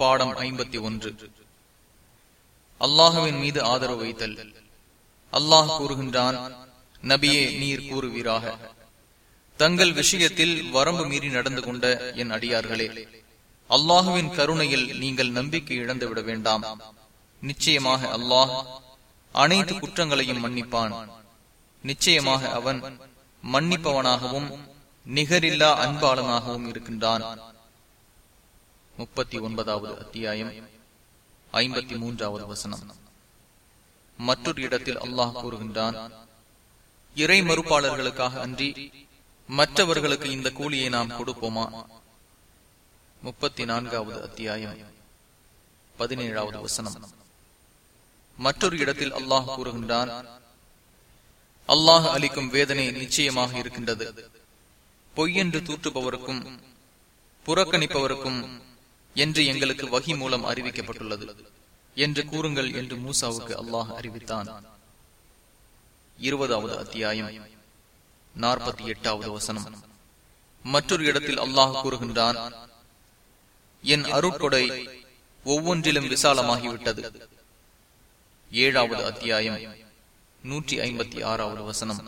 பாடம் ஐம்பத்தி ஒன்று. அல்லாஹுவின் மீது ஆதரவு வைத்தல். அல்லாஹ் கூறுகின்றான் நபியே நீர் கூறுவீராக. தங்கள் விஷயத்தில் வரம்பு மீறி நடந்து கொண்ட என் அடியார்களே அல்லாஹுவின் கருணையில் நீங்கள் நம்பிக்கை இழந்து விட வேண்டாம். நிச்சயமாக அல்லாஹ் அனைத்து குற்றங்களையும் மன்னிப்பான். நிச்சயமாக அவன் மன்னிப்பவனாகவும் நிகரில்லா அன்பாளனாகவும் இருக்கின்றான். முப்பத்தி ஒன்பதாவது அத்தியாயம் ஐம்பத்தி மூன்றாவது வசனம். மற்றொரு இடத்தில் அல்லாஹ் கூறுகின்றான் இறை மறுப்பாளர்களுக்காக அன்றி மற்றவர்களுக்கு இந்த கூலியை நாம் கொடுப்போமா? முப்பத்தி நான்காவது அத்தியாயம் பதினேழாவது வசனம். மற்றொரு இடத்தில் அல்லாஹ் கூறுகின்றான் அல்லாஹ் அளிக்கும் வேதனை நிச்சயமாக இருக்கின்றது. பொய்யென்று தூற்றுபவருக்கும் புறக்கணிப்பவருக்கும் என்று எங்களுக்கு வகி மூலம் அறிவிக்கப்பட்டுள்ளது என்று கூறுங்கள் என்று மூசாவுக்கு அல்லாஹ் அறிவித்தான். இருபதாவது அத்தியாயம் நாற்பத்தி எட்டாவது வசனம். மற்றொரு இடத்தில் அல்லாஹ் கூறுகின்றான் என் அருட்கொடை ஒவ்வொன்றிலும் விசாலமாகிவிட்டது. ஏழாவது அத்தியாயம் நூற்றி ஐம்பத்தி ஆறாவது வசனம்.